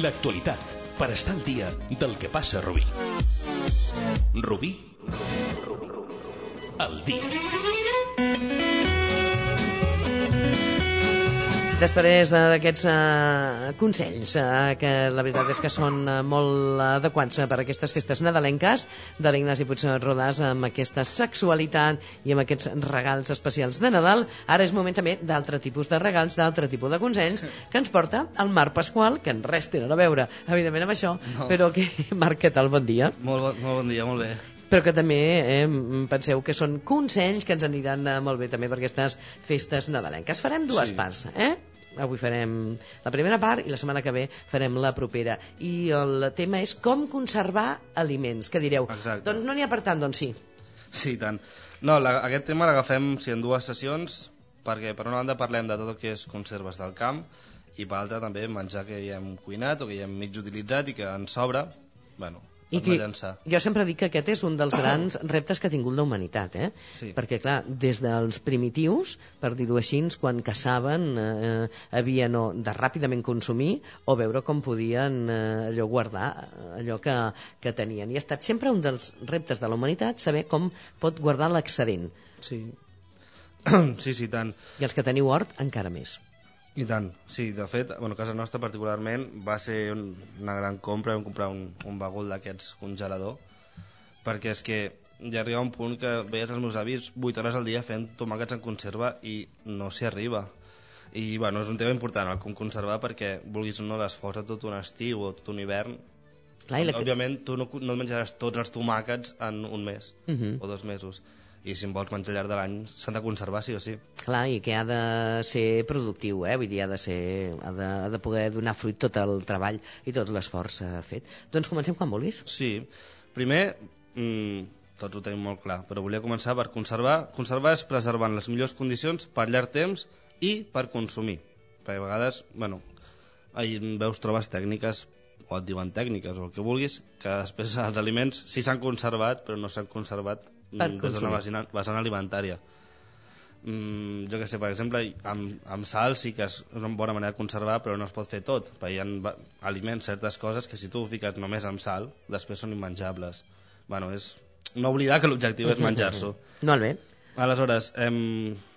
L'actualitat, per estar al dia del que passa a Rubí. Rubí, al dia. Després eh, d'aquests eh, consells, eh, que la veritat és que són molt adequats per a aquestes festes nadalenques, de l'Ignasi Puigrodàs amb aquesta sexualitat i amb aquests regals especials de Nadal, ara és moment també d'altre tipus de regals, d'altre tipus de consells, que ens porta el Marc Pasqual, que en res tenen a veure, evidentment, amb això, No. però que, Marc, què tal? Bon dia. Molt, bon- molt bon dia, molt bé. Però que també eh, penseu que són consells que ens aniran molt bé també per aquestes festes nadalenques. Farem dues Sí. parts, eh? Avui farem la primera part i la setmana que ve farem la propera. I el tema és com conservar aliments. Què direu? Exacte. Doncs no n'hi ha per tant, doncs sí. Sí, tant. No, la, aquest tema l'agafem sí, en dues sessions, perquè per una banda parlem de tot el que és conserves del camp, i per l'altra també menjar que ja hem cuinat o que ja hem mig utilitzat i que ens sobra, bueno, I que, jo sempre dic que aquest és un dels grans reptes que ha tingut la humanitat, eh? Sí. Perquè, clar, des dels primitius, per dir-ho així, quan caçaven, eh, havien o de ràpidament consumir o veure com podien eh, allò guardar eh, allò que, que tenien. I ha estat sempre un dels reptes de la humanitat saber com pot guardar l'excedent. Sí. sí, sí, tant. I els que teniu hort, encara més. I tant, sí, de fet, bueno, casa nostra particularment va ser un, una gran compra, vam comprar un, un bagul d'aquests congelador, perquè és que ja arriba un punt que veies els meus avis 8 hores al dia fent tomàquets en conserva i no s'hi arriba. I bueno, és un tema important el com conservar perquè vulguis o no l'esforç de tot un estiu o tot un hivern Clar, la... òbviament tu no, no menjaràs tots els tomàquets en un mes Uh -huh. o dos mesos i si en vols menjar al llarg de l'any s'han de conservar sí o sí Clar, i que ha de ser productiu, eh? Vull dir, ha de, ser, ha de, ha de poder donar fruit tot el treball i tot l'esforç eh, fet. Doncs comencem quan vulguis. Sí, primer, mm, tots ho tenim molt clar, però volia començar per conservar. Conservar és preservar en les millors condicions per llarg temps i per consumir. Perquè a vegades, bueno, ahí veus trobes tècniques, o et diuen tècniques, o el que vulguis, que després els aliments sí s'han conservat, però no s'han conservat Per mm, des d'una vessant, vessant alimentària. Mm, jo que sé, per exemple, amb, amb sal sí que és una bona manera de conservar, però no es pot fer tot, perquè hi ha aliments, certes coses, que si tu ho fiques només amb sal, després són immenjables. Bueno, és no oblidar que l'objectiu és menjar-s'ho. Molt bé. Aleshores, em,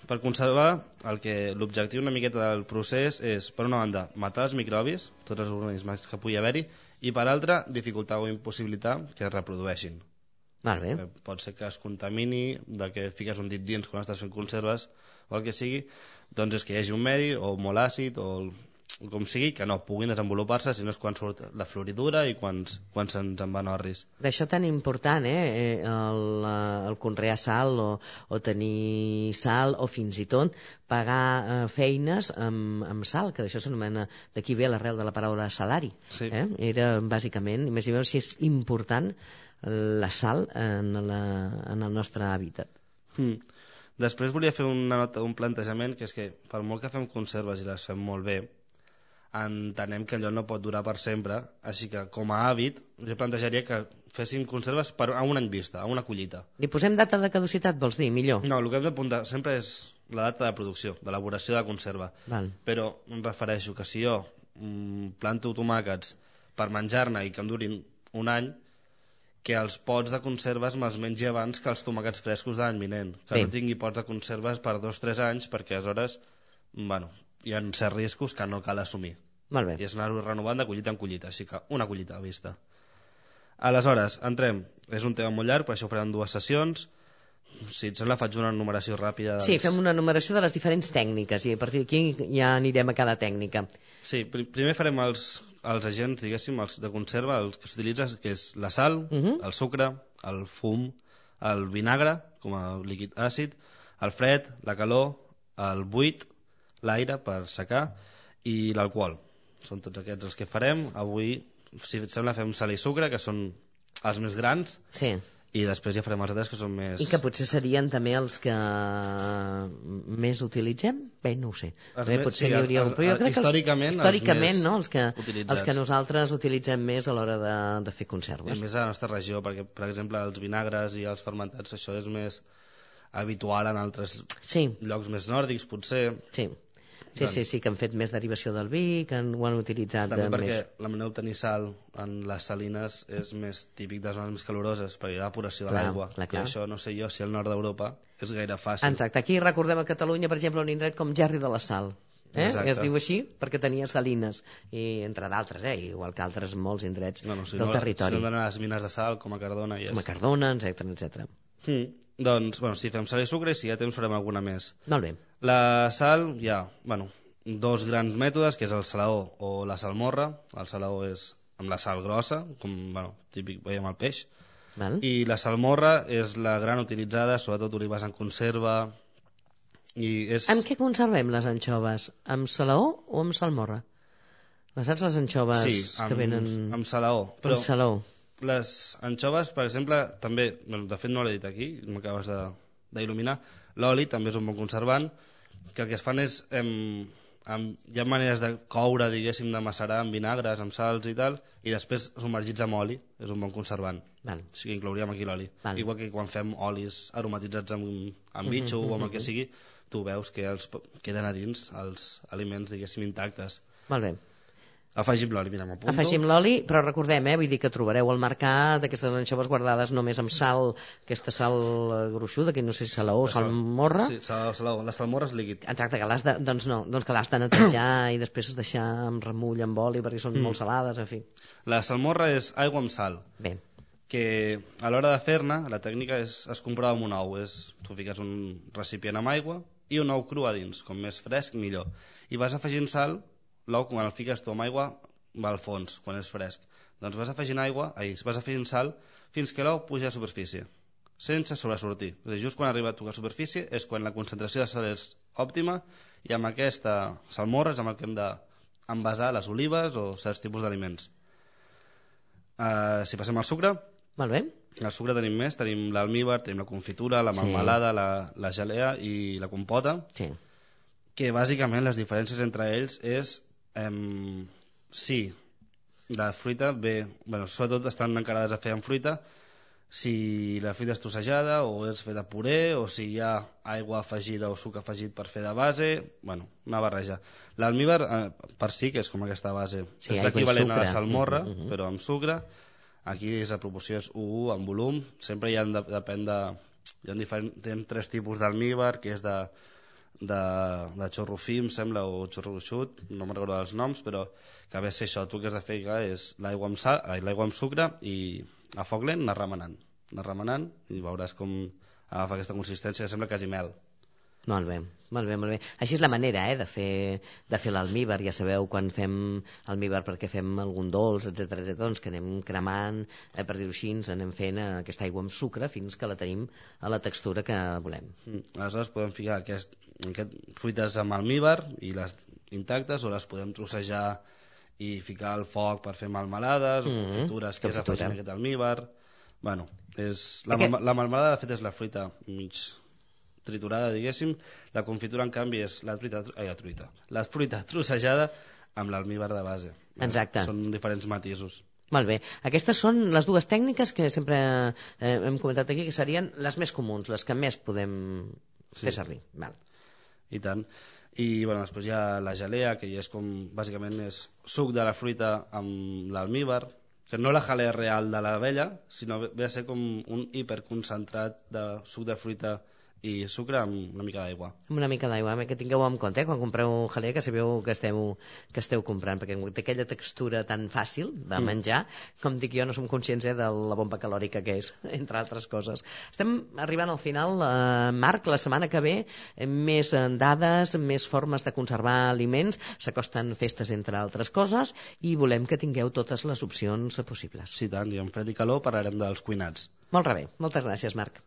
per conservar, el que l'objectiu una miqueta del procés és, per una banda, matar els microbis, tots els organismes que pugui haver-hi, i per altra, dificultar o impossibilitar que es reprodueixin. Molt bé. Eh, Pot ser que es contamini, de que fiques un dit dins quan estàs fent conserves, o el que sigui, doncs és que hi hagi un medi, o molt àcid, o com sigui, que no puguin desenvolupar-se, sinó és quan surt la floridura i quan, quan se'ns en van orris. D'això tan important, eh? eh, El, eh, el conrear sal o, o tenir sal o fins i tot pagar eh, feines amb, amb sal, que d'això s'anomena, d'aquí ve l'arrel de la paraula salari. Sí. Eh? Era bàsicament, imagineu si és important la sal en, la, en el nostre hàbitat. Hmm. Després volia fer una nota, un plantejament, que és que per molt que fem conserves i les fem molt bé, entenem que allò no pot durar per sempre, així que com a hàbit jo plantejaria que féssim conserves per, a un any vista, a una collita. Li posem data de caducitat, vols dir? Millor. No, el que hem d'apuntar sempre és la data de producció, d'elaboració de la conserva. Val. Però em refereixo que si jo mm, planto tomàquets per menjar-ne i que em durin un any, que els pots de conserves me'ls mengi abans que els tomàquets frescos de l'any vinent. Que Bé. no tingui pots de conserves per dos o tres anys, perquè aleshores, bueno, hi ha certs riscos que no cal assumir. Molt bé. I és anar-ho renovant de collita en collita, així que una collita a vista. Aleshores, entrem. És un tema molt llarg, per això ho farem dues sessions. Si et sembla, faig una enumeració ràpida. Dels... Sí, fem una numeració de les diferents tècniques i a partir d'aquí ja anirem a cada tècnica. Sí, pri primer farem els, els agents, diguéssim, els de conserva, els que s'utilitza, que és la sal, Mhm. el sucre, el fum, el vinagre, com a líquid àcid, el fred, la calor, el buit, l'aire per secar i l'alcohol. Són tots aquests els que farem. Avui, si et sembla, fem sal i sucre, que són els més grans, Sí. i després ja farem els altres que són més... I que potser serien també els que més utilitzem? Bé, no ho sé. Els Bé, potser sí, n'hi hauria... però jo els- crec que els, històricament, els històricament no? els, que, utilitzats. els que nosaltres utilitzem més a l'hora de, de fer I conserves. més a la nostra regió, perquè, per exemple, els vinagres i els fermentats, això és més habitual en altres Sí, llocs més nòrdics, potser. sí. Sí, sí, sí, que han fet més derivació del vi, que han, ho han utilitzat També perquè més... la manera d'obtenir sal en les salines és més típic de zones més caloroses, perquè hi ha evaporació de l'aigua. I això, no sé jo, si al nord d'Europa és gaire fàcil. Exacte, aquí recordem a Catalunya, per exemple, un indret com Gerri de la Sal. Eh? Exacte. Es diu així perquè tenia salines, i entre d'altres, eh? igual que altres molts indrets No, no, si del no, territori, Si no les mines de sal, com a Cardona, i és. com a Cardona, etc etc. Mm. Doncs, bueno, si fem sal i sucre, si hi ha temps farem alguna més. Molt bé. La sal, hi ha, bueno, dos grans mètodes, que és el salaó o la salmorra. El salaó és amb la sal grossa, com, bueno, típic veiem el peix. Val? I la salmorra és la gran utilitzada, sobretot olives en conserva, i és... Amb què conservem les anxoves? Amb salaó o amb salmorra? Les saps les anxoves Sí, que amb, venen amb salaó. Però amb salaó? Les anxoves, per exemple, també, bueno, de fet no l'he dit aquí, m'acabes de- d'il·luminar, l'oli també és un bon conservant, que el que es fan és... Em, em, hi ha maneres de coure, diguéssim, de macerar amb vinagres, amb salts i tal, i després submergits amb oli, és un bon conservant. Val. O sigui, inclouríem aquí l'oli. Igual que quan fem olis aromatitzats amb, amb bitxo o amb el que sigui, tu veus que els queden a dins els aliments, diguéssim, intactes. Molt bé. Afegim l'oli, mira, m'apunto. Afegim l'oli, però recordem, eh, vull dir que trobareu al mercat aquestes anxoves guardades només amb sal, aquesta sal eh, gruixuda, que no sé si salaó o salmorra. Sí, salaó. La salmorra és líquid. Exacte, que l'has de, doncs no, doncs que l'has de netejar i després deixar amb remull, amb oli, perquè són Mm. molt salades, en fi. La salmorra és aigua amb sal, Bé, que a l'hora de fer-ne, la tècnica és, es comprova amb un ou. És, tu fiques un recipient amb aigua i un ou cru a dins, com més fresc, millor. I vas afegint sal, l'ou quan el fiques tu amb aigua va al fons, quan és fresc. Doncs vas afegint aigua, ai, vas afegint sal, fins que l'ou puja a superfície, sense sobresortir. És a dir, just quan arriba a tocar superfície és quan la concentració de sal és òptima i amb aquesta salmorra és amb el que hem d'envasar les olives o certs tipus d'aliments. Uh, si passem al sucre, molt bé. al sucre tenim més, tenim l'almíbar, tenim la confitura, la Sí. melmelada, la, la gelea i la compota, Sí. que bàsicament les diferències entre ells és em, si la fruita ve, bueno, sobretot estan encarades a fer amb fruita, si la fruita és trossejada o és feta puré o si hi ha aigua afegida o suc afegit per fer de base, bueno, una barreja. L'almíbar eh, per si, que és com aquesta base, Sí, és l'equivalent a la salmorra, Mhm, mhm. però amb sucre, aquí és la proporció és 1 en volum, sempre hi ha, de, depèn de, hi ha diferent, tenim tres tipus d'almíbar, que és de, de, de xorro fi, em sembla, o xorro gruixut, no me'n recordo els noms, però que ve a ser això, tu que has de fer que és l'aigua amb, sal, ai, l'aigua amb sucre i a foc lent anar remenant, anar remenant i veuràs com agafa aquesta consistència que sembla quasi mel. Molt bé, molt bé, molt bé. Així és la manera eh, de fer, de fer l'almíbar. Ja sabeu, quan fem almíbar perquè fem algun dolç, etc etc, doncs que anem cremant, eh, per dir-ho així, ens anem fent eh, aquesta aigua amb sucre fins que la tenim a la textura que volem. Mm. Aleshores podem ficar aquest, aquest, fruites amb almíbar i les intactes o les podem trossejar i ficar al foc per fer melmelades Mhm, o confitures que afegint aquest almíbar bueno, és, la, Aquest... la melmelada de fet és la fruita mig triturada diguéssim la confitura en canvi és la truita, ai, la, truita, la fruita trossejada amb l'almíbar de base Exacte. són diferents matisos Molt bé. Aquestes són les dues tècniques que sempre eh, hem comentat aquí, que serien les més comuns, les que més podem fer Sí. servir. Val. i tant i bueno, després hi ha la gelea que és com bàsicament és suc de la fruita amb l'almíbar que no la jalea real de l'abella sinó ve a ser com un hiperconcentrat de suc de fruita i sucre amb una mica d'aigua Amb una mica d'aigua, que tingueu en compte eh, quan compreu jalea, que sabeu que esteu, que esteu comprant, perquè té aquella textura tan fàcil de Mm. menjar, com dic jo, no som conscients eh, de la bomba calòrica que és, entre altres coses. Estem arribant al final, eh, Marc, la setmana que ve, eh, més eh, dades, més formes de conservar aliments, s'acosten festes, entre altres coses, i volem que tingueu totes les opcions possibles. sí tant, i amb fred i calor parlarem dels cuinats Molt rebé. Moltes gràcies, Marc.